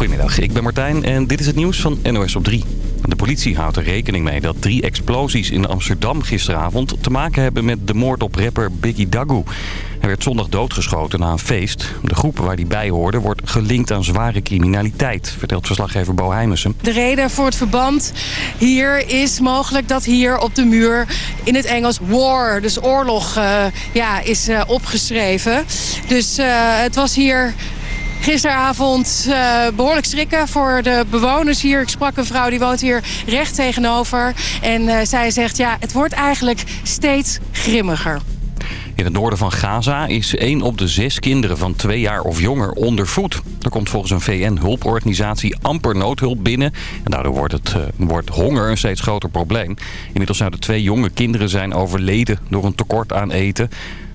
Goedemiddag, ik ben Martijn en dit is het nieuws van NOS op 3. De politie houdt er rekening mee dat drie explosies in Amsterdam gisteravond... te maken hebben met de moord op rapper Biggie Dagu. Hij werd zondag doodgeschoten na een feest. De groep waar hij bij hoorde wordt gelinkt aan zware criminaliteit... vertelt verslaggever Bo. De reden voor het verband hier is mogelijk dat hier op de muur... in het Engels war, dus oorlog, uh, ja, is uh, opgeschreven. Dus uh, het was hier gisteravond uh, behoorlijk schrikken voor de bewoners hier. Ik sprak een vrouw die woont hier recht tegenover. En uh, zij zegt, ja, het wordt eigenlijk steeds grimmiger. In het noorden van Gaza is één op de zes kinderen van twee jaar of jonger onder voet. Er komt volgens een VN-hulporganisatie amper noodhulp binnen. En daardoor wordt, het, uh, wordt honger een steeds groter probleem. Inmiddels zouden twee jonge kinderen zijn overleden door een tekort aan eten.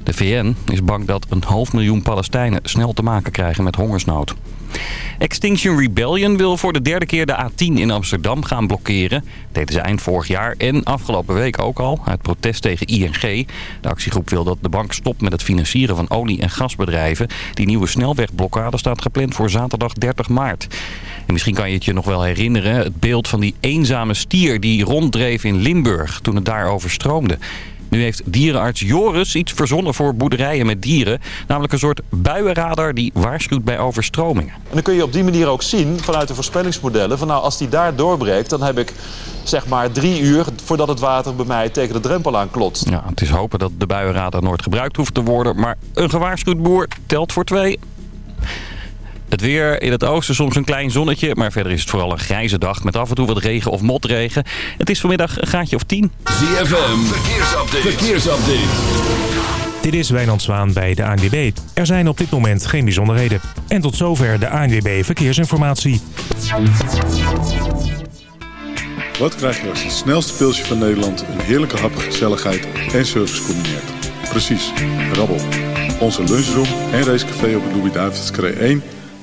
De VN is bang dat een half miljoen Palestijnen snel te maken krijgen met hongersnood. Extinction Rebellion wil voor de derde keer de A10 in Amsterdam gaan blokkeren. Dat deden ze eind vorig jaar en afgelopen week ook al, uit protest tegen ING. De actiegroep wil dat de bank stopt met het financieren van olie- en gasbedrijven. Die nieuwe snelwegblokkade staat gepland voor zaterdag 30 maart. En misschien kan je het je nog wel herinneren, het beeld van die eenzame stier die ronddreef in Limburg toen het daar overstroomde. Nu heeft dierenarts Joris iets verzonnen voor boerderijen met dieren. Namelijk een soort buienradar die waarschuwt bij overstromingen. En dan kun je op die manier ook zien vanuit de voorspellingsmodellen... van nou, als die daar doorbreekt, dan heb ik zeg maar drie uur... voordat het water bij mij tegen de drempel aan klotst. Ja, het is hopen dat de buienradar nooit gebruikt hoeft te worden. Maar een gewaarschuwd boer telt voor twee. Het weer in het oosten soms een klein zonnetje, maar verder is het vooral een grijze dag met af en toe wat regen of motregen. Het is vanmiddag een gaatje of 10. ZFM, verkeersupdate. verkeersupdate. Dit is Wijnand Zwaan bij de ANWB. Er zijn op dit moment geen bijzonderheden. En tot zover de ANWB Verkeersinformatie. Wat krijg je als het snelste pilsje van Nederland... een heerlijke hap, gezelligheid en service combineert? Precies, rabbel. Onze lunchroom en racecafé op het Louis-David's 1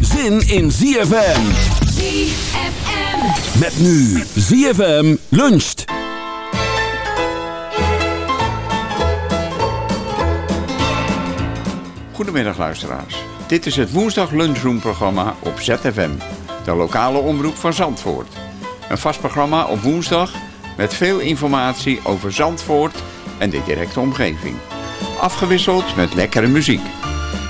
zin in ZFM. ZFM. Met nu ZFM luncht. Goedemiddag luisteraars. Dit is het woensdag lunchroom programma op ZFM. De lokale omroep van Zandvoort. Een vast programma op woensdag met veel informatie over Zandvoort en de directe omgeving. Afgewisseld met lekkere muziek.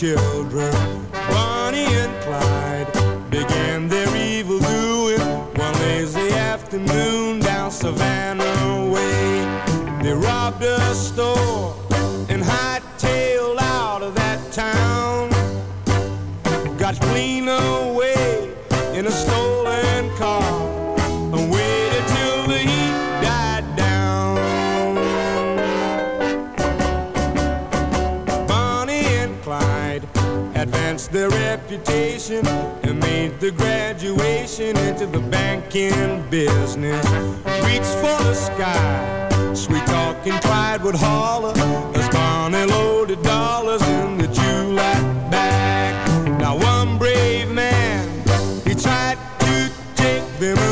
Children, Bonnie and Clyde, began their evil doing one lazy afternoon down Savannah way. They robbed a store reputation and made the graduation into the banking business. Reached for the sky, sweet talking Clyde would holler as Bonnie loaded dollars in the July bag. Now one brave man, he tried to take them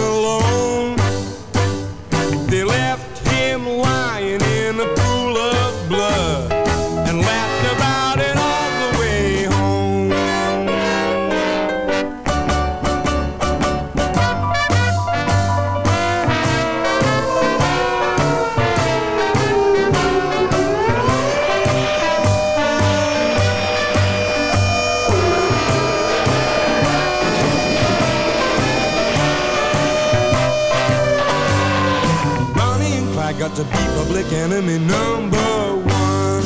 enemy number one.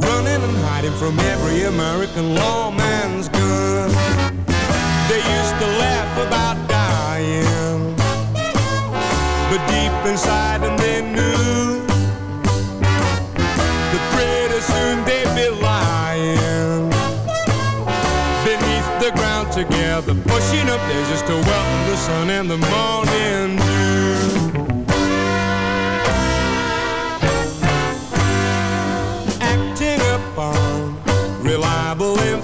Running and hiding from every American lawman's gun. They used to laugh about dying, but deep inside them they knew that pretty soon they'd be lying beneath the ground together, pushing up daisies to welcome the sun and the morning dew.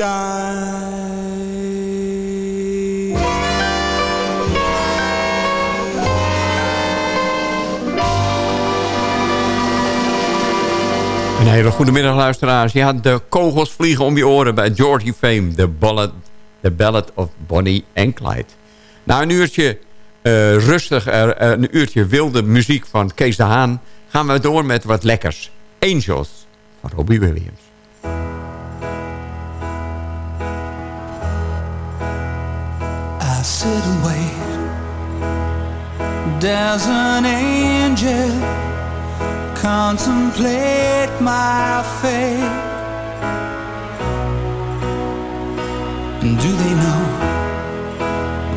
Een hele goede middag luisteraars. Ja, de kogels vliegen om je oren bij Georgie Fame. The Ballad, the Ballad of Bonnie and Clyde. Na een uurtje eh, rustig, uh, een uurtje wilde muziek van Kees de Haan... gaan we door met wat lekkers. Angels van Robbie Williams. Sit and wait. There's an angel contemplate my fate. And do they know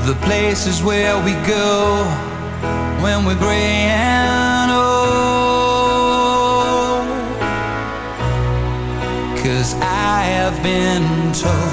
the places where we go when we're gray and old? Cause I have been told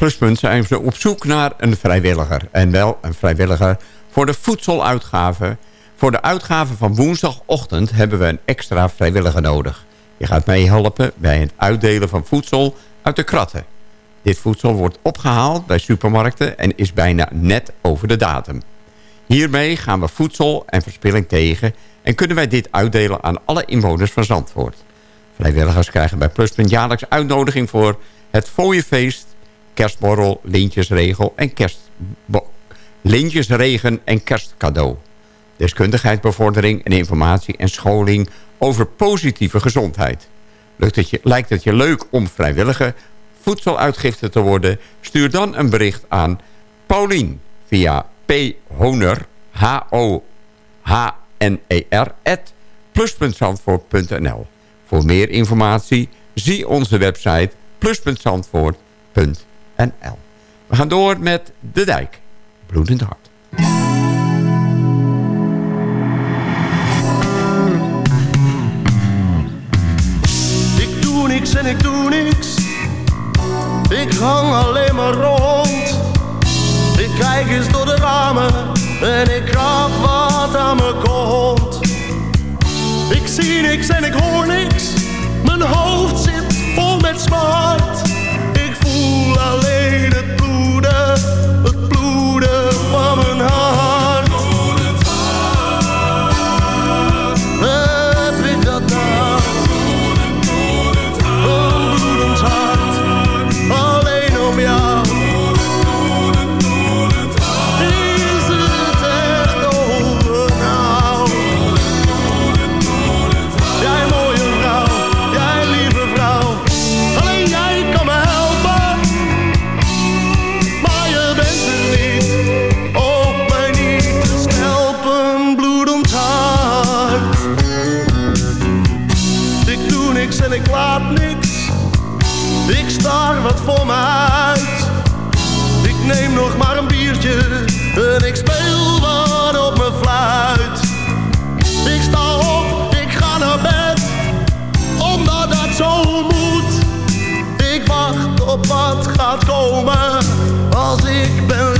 Pluspunt zijn ze op zoek naar een vrijwilliger. En wel een vrijwilliger voor de voedseluitgaven. Voor de uitgaven van woensdagochtend hebben we een extra vrijwilliger nodig. Je gaat meehelpen bij het uitdelen van voedsel uit de kratten. Dit voedsel wordt opgehaald bij supermarkten en is bijna net over de datum. Hiermee gaan we voedsel en verspilling tegen... en kunnen wij dit uitdelen aan alle inwoners van Zandvoort. Vrijwilligers krijgen bij Pluspunt jaarlijks uitnodiging voor het fooienfeest... kerstborrel, lintjesregel en kerst... lintjesregen en kerstcadeau. Deskundigheidsbevordering en informatie en scholing over positieve gezondheid. Lukt het je, lijkt het je leuk om vrijwillige voedseluitgifte te worden? Stuur dan een bericht aan Paulien via Honer, H-O-H-N-E-R, at. Voor meer informatie zie onze website plus.zandvoort.nl. We gaan door met De Dijk, Bloedend Hart. Ik doe niks en ik doe niks. Ik hang alleen maar rond. Ik kijk eens door de ramen en ik krap wat aan me komt. Ik zie niks en ik hoor niks. Mijn hoofd zit vol met smart. Ik staar wat voor me uit. Ik neem nog maar een biertje en ik speel wat op mijn fluit. Ik sta op, ik ga naar bed, omdat dat zo moet. Ik wacht op wat gaat komen, als ik ben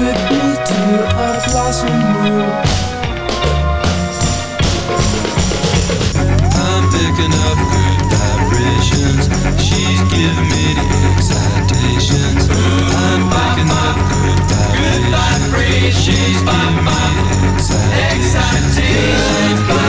With me to a blossom room. I'm picking up good vibrations. She's giving me the excitations. I'm picking up good vibrations. She's giving me the excitations.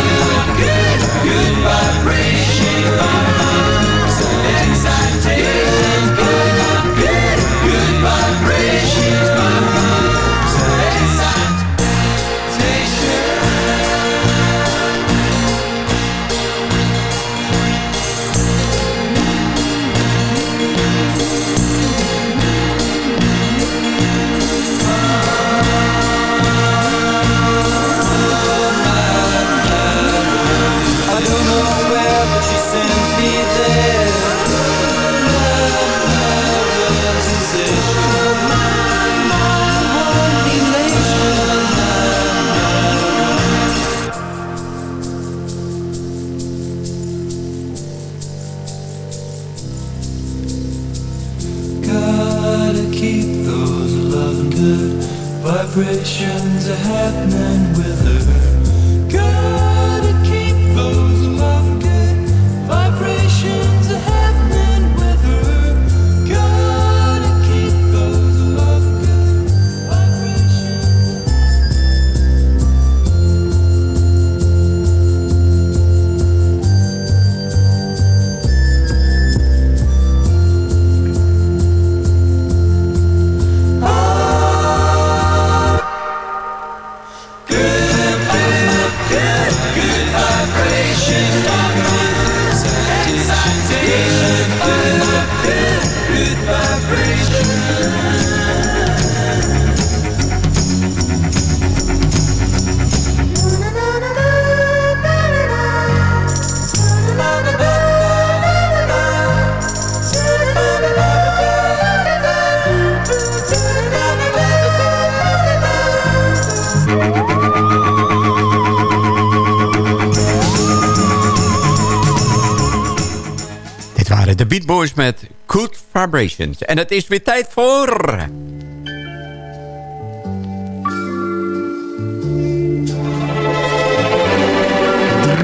Met Good Vibrations. En het is weer tijd voor...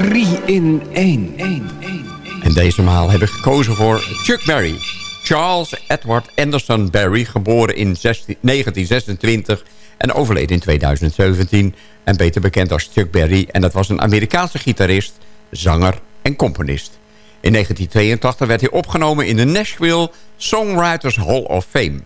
Drie in één. En deze maal heb ik gekozen voor Chuck Berry. Charles Edward Anderson Berry, geboren in 16 1926 en overleden in 2017. En beter bekend als Chuck Berry. En dat was een Amerikaanse gitarist, zanger en componist. In 1982 werd hij opgenomen in de Nashville Songwriters Hall of Fame.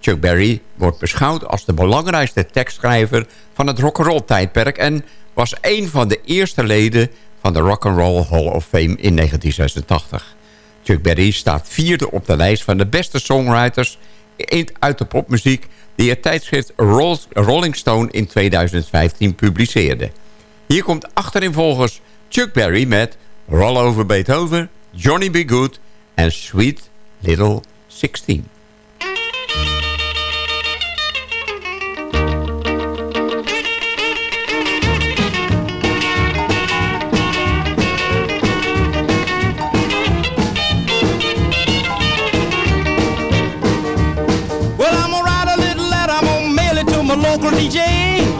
Chuck Berry wordt beschouwd als de belangrijkste tekstschrijver van het rock'n'roll tijdperk... en was een van de eerste leden van de Rock'n'Roll Hall of Fame in 1986. Chuck Berry staat vierde op de lijst van de beste songwriters uit de popmuziek... die het tijdschrift Roll- Rolling Stone in 2015 publiceerde. Hier komt achterin volgens Chuck Berry met Roll Over Beethoven, Johnny B. Good en Sweet Little 16. Well, I'm gonna write a little letter, I'm gonna mail it to my local DJ.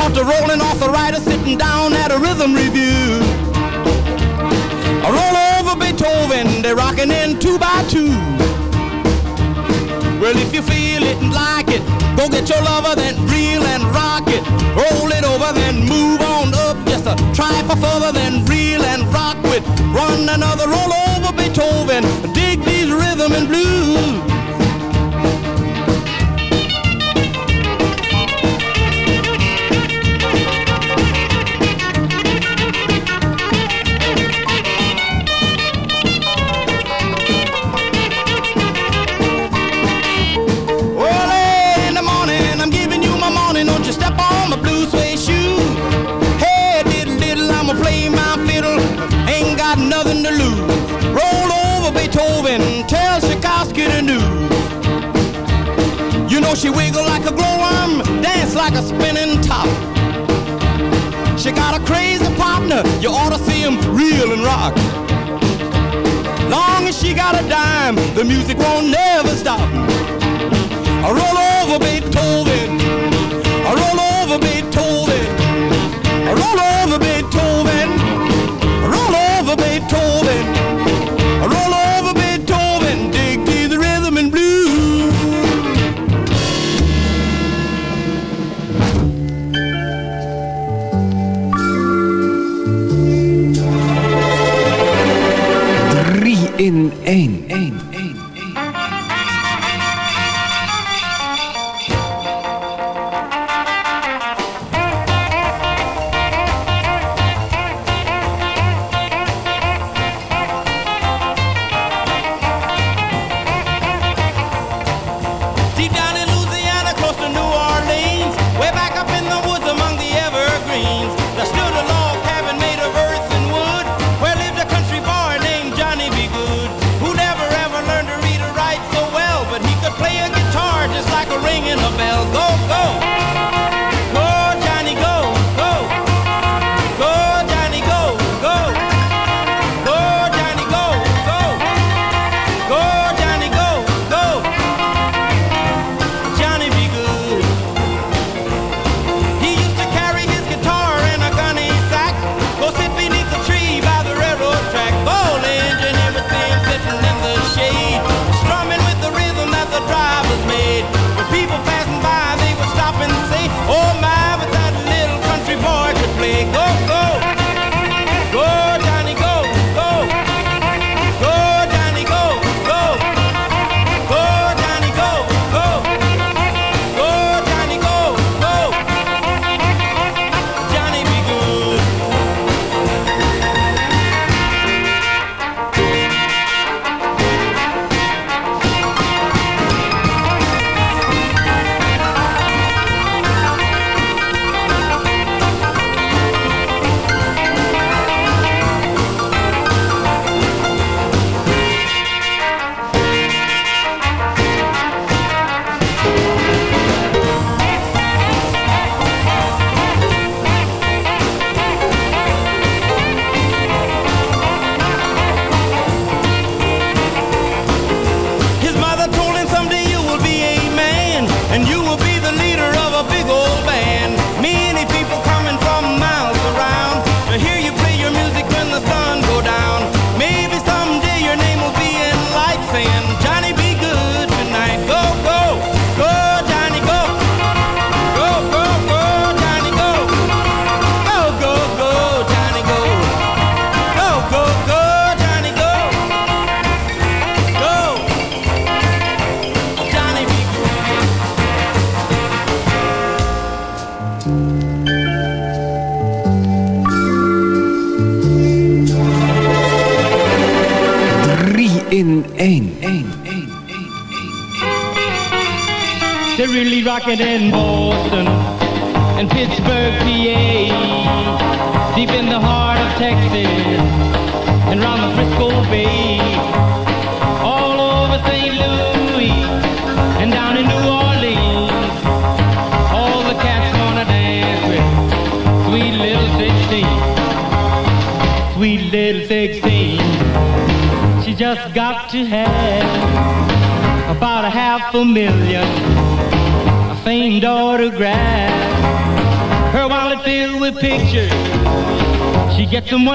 Caught the rolling arthritis sitting down at a rhythm review. I roll over Beethoven, they're rocking in two by two. Well, if you feel it and like it, go get your lover, then reel and rock it. Roll it over, then move on up. Just a try for further, then reel and rock with. Run another roll over Beethoven. Dig these rhythm and blues. Tchaikovsky the. You know she wiggle like a glowworm, dance like a spinning top. She got a crazy partner, you ought to see him reel and rock. Long as she got a dime, the music won't never stop. I roll over Beethoven. Roll over Beethoven. Roll over Beethoven.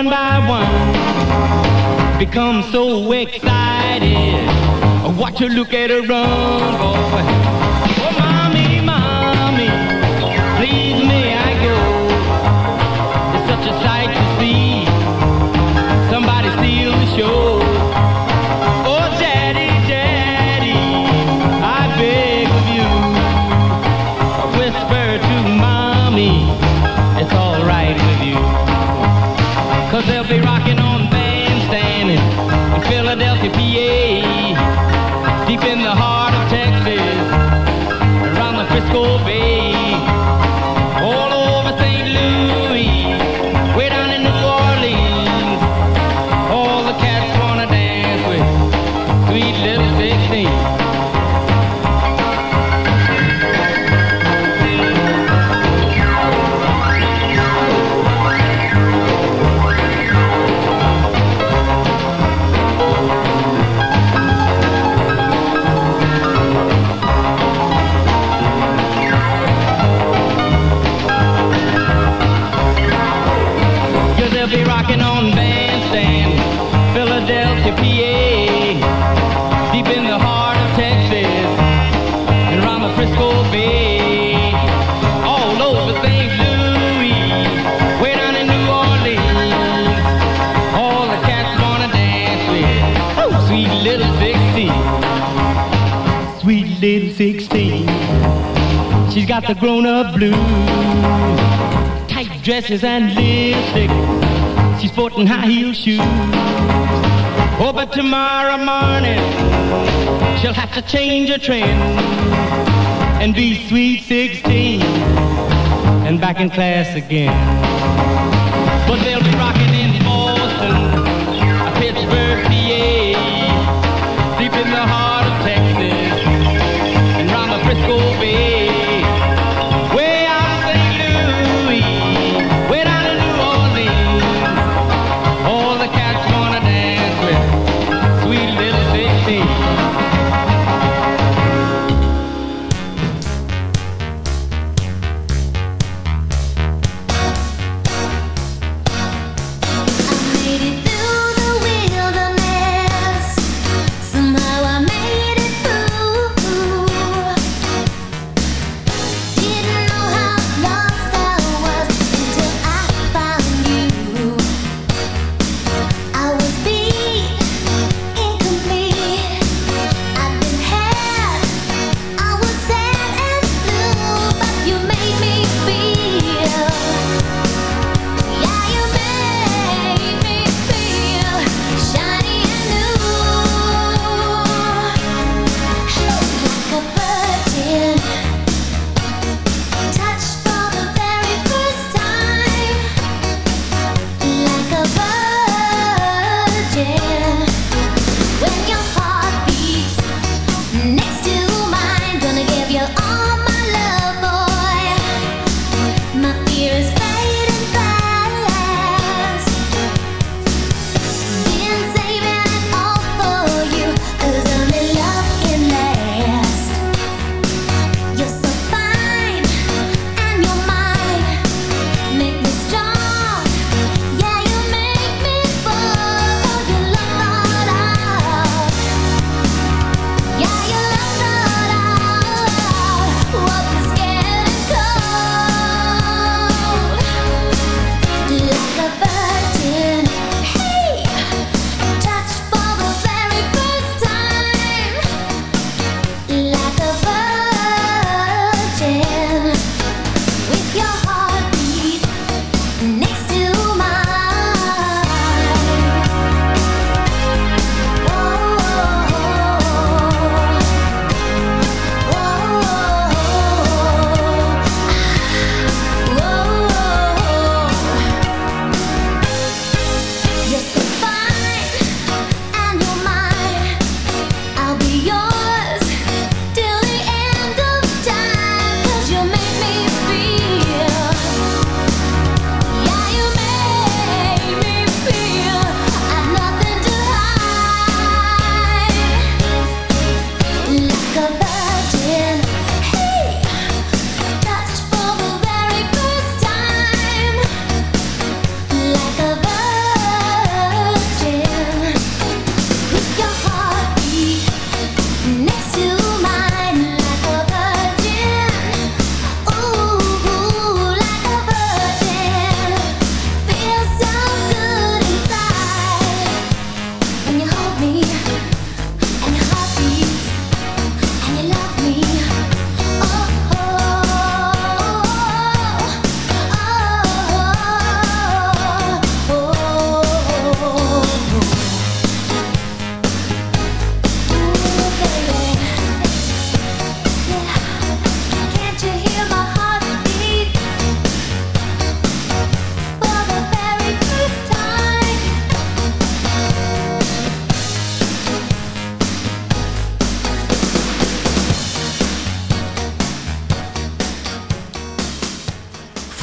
one by one become so excited. Watch her look at her run, boy. the grown-up blues. Tight dresses and lipstick. She's sporting high-heel shoes. Oh, but tomorrow morning she'll have to change her trend and be sweet 16 and back in class again. But they'll be rocking.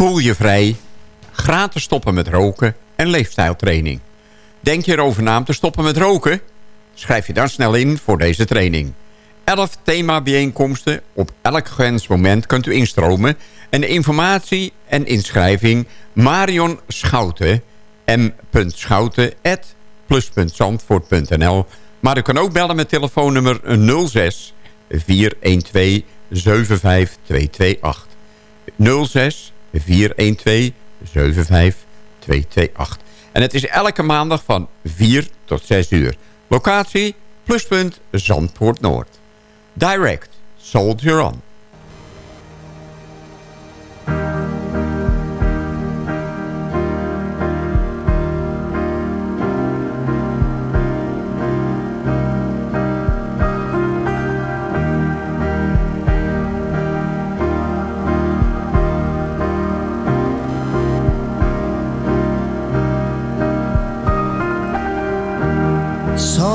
Voel je vrij, gratis stoppen met roken en leefstijltraining. Denk je erover na om te stoppen met roken? Schrijf je dan snel in voor deze training. 11 themabijeenkomsten op elk gewenst moment kunt u instromen. En de informatie en inschrijving Marion Schouten, m.schouten.plus.zandvoort.nl Maar u kan ook bellen met telefoonnummer 06 412 75228. 06 412 75228. En het is elke maandag van 4 tot 6 uur. Locatie Pluspunt Zandvoort Noord. Direct Soldier On.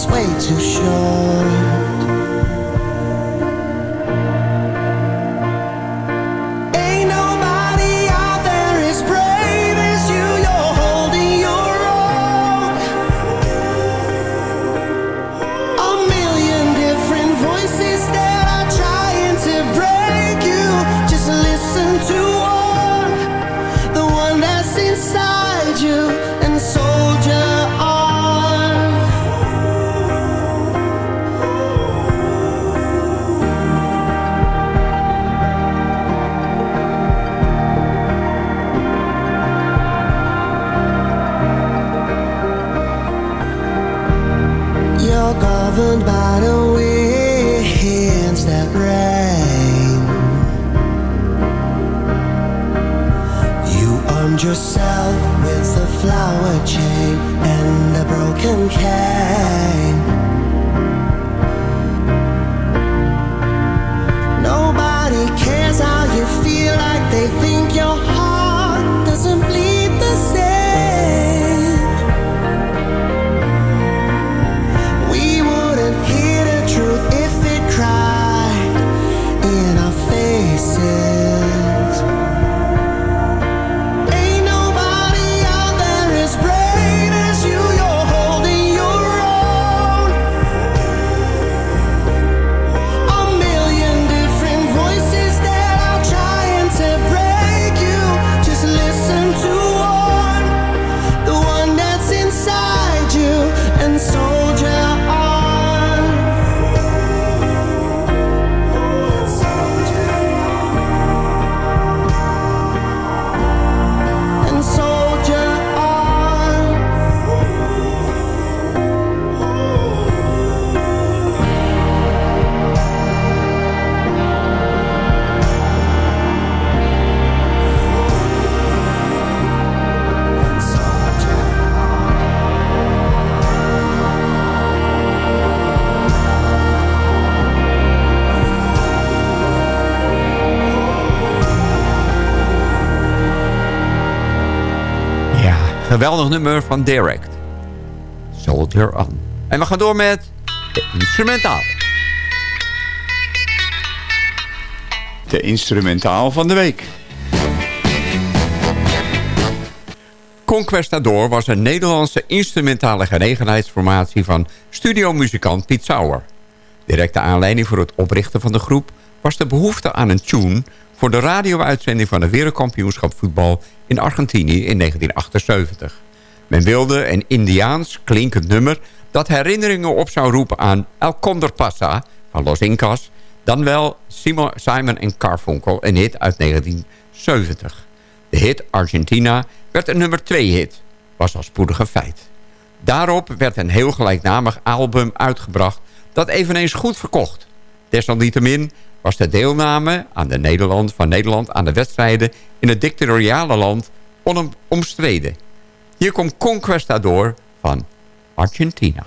sway. Geweldig nummer van Direct. Soldier On. En we gaan door met de instrumentaal. De instrumentaal van de week. Conquestador was een Nederlandse instrumentale gelegenheidsformatie van studiomuzikant Piet Sauer. Directe aanleiding voor het oprichten van de groep was de behoefte aan een tune voor de radio-uitzending van het wereldkampioenschap voetbal in Argentinië in 1978. Men wilde een Indiaans klinkend nummer dat herinneringen op zou roepen aan El Condor Pasa van Los Incas, dan wel Simon, Simon en Carfunkel, een hit uit 1970. De hit Argentina werd een nummer 2 hit, was al spoedig een feit. Daarop werd een heel gelijknamig album uitgebracht dat eveneens goed verkocht. Desalniettemin was de deelname aan de Nederland, van Nederland aan de wedstrijden in het dictatoriale land onomstreden. Hier komt Conquistador van Argentina.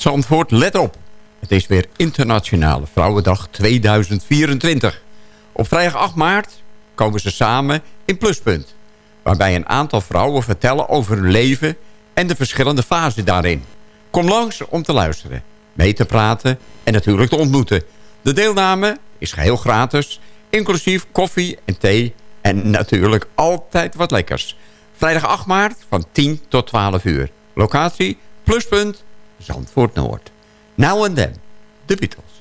Uit Zandvoort, let op. Het is weer Internationale Vrouwendag 2024. Op vrijdag 8 maart komen ze samen in Pluspunt. Waarbij een aantal vrouwen vertellen over hun leven en de verschillende fasen daarin. Kom langs om te luisteren, mee te praten en natuurlijk te ontmoeten. De deelname is geheel gratis, inclusief koffie en thee en natuurlijk altijd wat lekkers. Vrijdag 8 maart van 10 tot 12 uur. Locatie Pluspunt Zandvoort Noord. Now and then, The Beatles.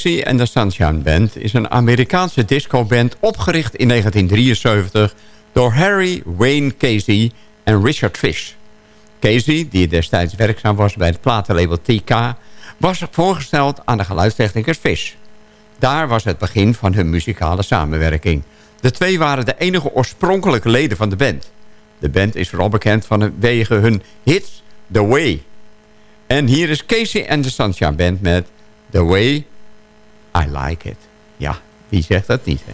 Casey and the Sunshine Band is een Amerikaanse discoband opgericht in 1973 door Harry Wayne Casey en Richard Fish. Casey, die destijds werkzaam was bij het platenlabel TK, was voorgesteld aan de geluidstechnicus Fish. Daar was het begin van hun muzikale samenwerking. De twee waren de enige oorspronkelijke leden van de band. De band is vooral bekend vanwege hun hits The Way. En hier is Casey and the Sunshine Band met The Way I Like It. Ja, wie zegt dat niet, hè?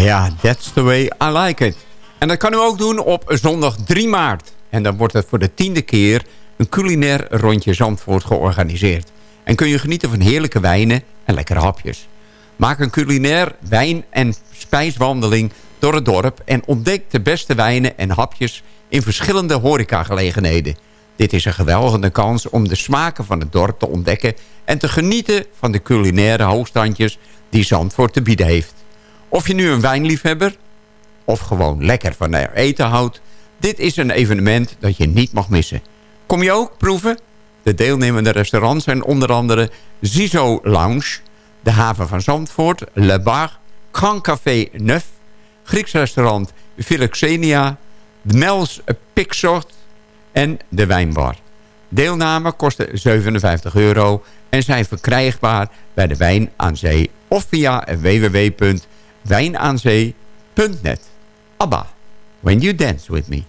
Ja, that's the way I like it. En dat kan u ook doen op zondag 3 maart. En dan wordt het voor de tiende keer een culinair rondje Zandvoort georganiseerd. En kun je genieten van heerlijke wijnen en lekkere hapjes. Maak een culinair wijn- en spijswandeling door het dorp... en ontdek de beste wijnen en hapjes in verschillende horecagelegenheden. Dit is een geweldige kans om de smaken van het dorp te ontdekken... en te genieten van de culinaire hoogstandjes die Zandvoort te bieden heeft. Of je nu een wijnliefhebber of gewoon lekker van eten houdt... dit is een evenement dat je niet mag missen. Kom je ook proeven? De deelnemende restaurants zijn onder andere Zizo Lounge... de Haven van Zandvoort, Le Bar, Grand Café Neuf... Grieks restaurant Philoxenia, Mels Pixort en de Wijnbar. Deelname kostte 57 euro en zijn verkrijgbaar bij de Wijn aan Zee... of via www.wijnaanzee.net. ABBA, When You Dance With Me.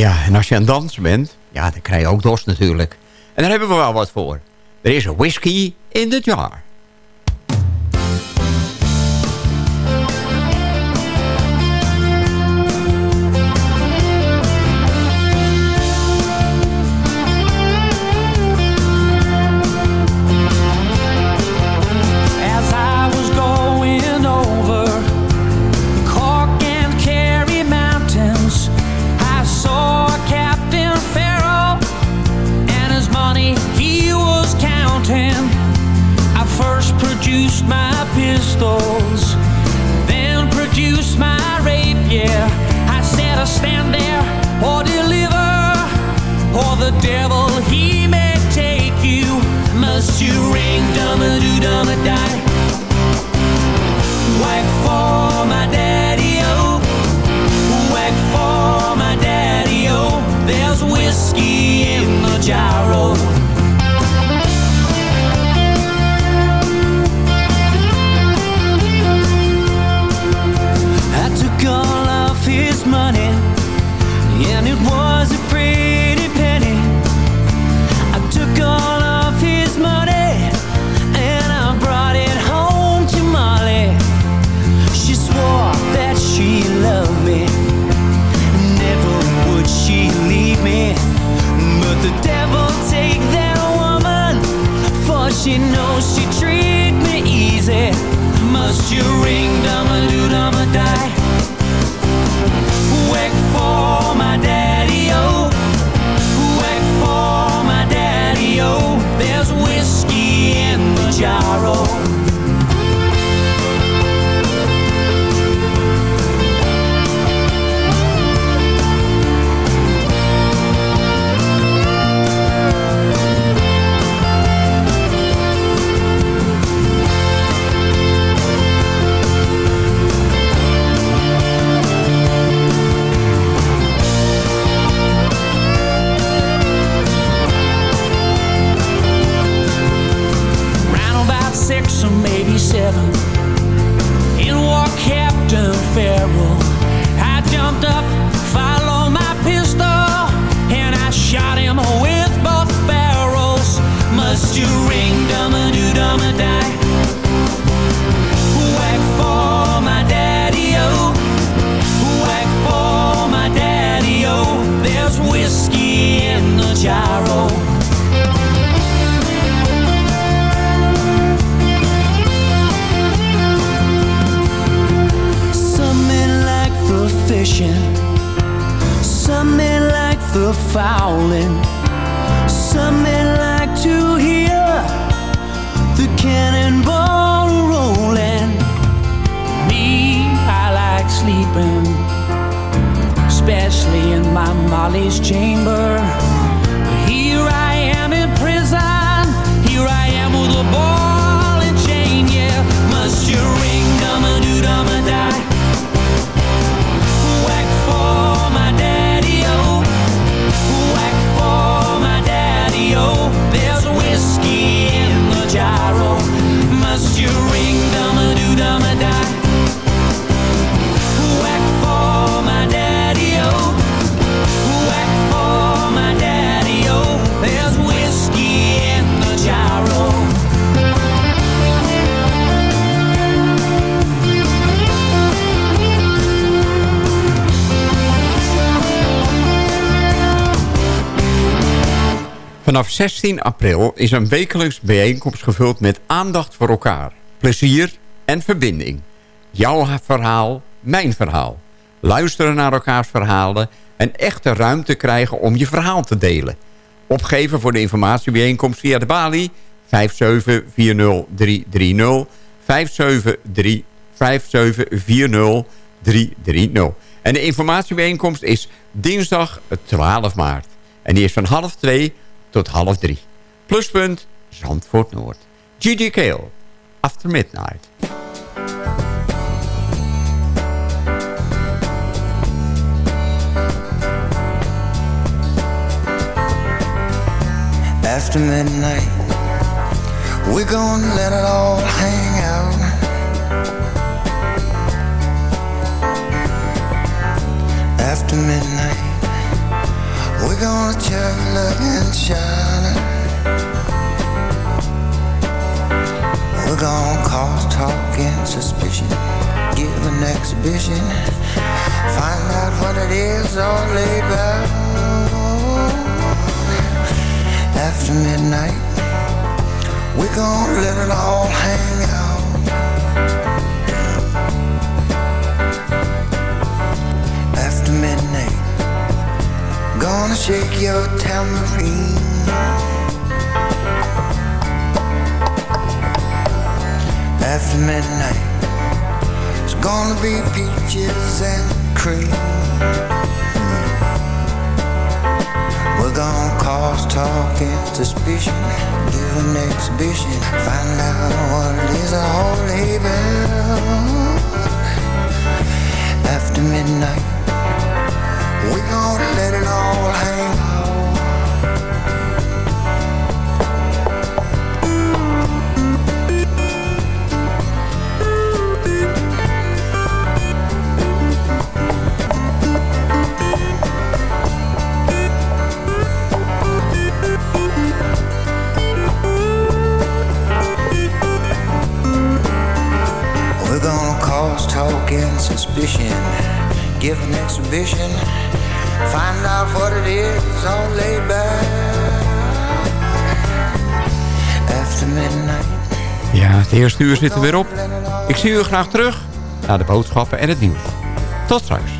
Ja, en als je aan het dansen bent, ja, dan krijg je ook dorst natuurlijk. En daar hebben we wel wat voor. Er is een whisky in the jar. Pistols, then produced my rapier. I said, I stand there or deliver, or the devil he may take you. Must you ring dum a doo dum die? Whack for my daddy o, whack for my daddy o. There's whiskey in the gyro. She knows she treat me easy. Must you ring dum a doo dum Vanaf 16 april is een wekelijks bijeenkomst gevuld met aandacht voor elkaar, plezier en verbinding. Jouw verhaal, mijn verhaal. Luisteren naar elkaars verhalen en echte ruimte krijgen om je verhaal te delen. Opgeven voor de informatiebijeenkomst via de balie 5740330 573 5740330. En de informatiebijeenkomst is dinsdag 12 maart. En die is van half 2 tot half 3. Pluspunt Zandvoort Noord. Gigi Kale, After Midnight. After midnight, we're gonna let it all hang out. After midnight, We're gonna look, and shine. We're gonna cause talk and suspicion. Give an exhibition. Find out what it is all about. After midnight, we're gonna let it all hang out. Gonna shake your tambourine. After midnight, it's gonna be peaches and cream. We're gonna cause talk and suspicion, give an exhibition, find out what it is all about. After midnight, we're gonna let it all hang. We're gonna cause talk and suspicion, give an exhibition, find out what it is laid back. After midnight. Ja, het eerste uur zit er weer op. Ik zie u graag terug naar de boodschappen en het nieuws. Tot straks.